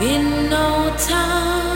In no time.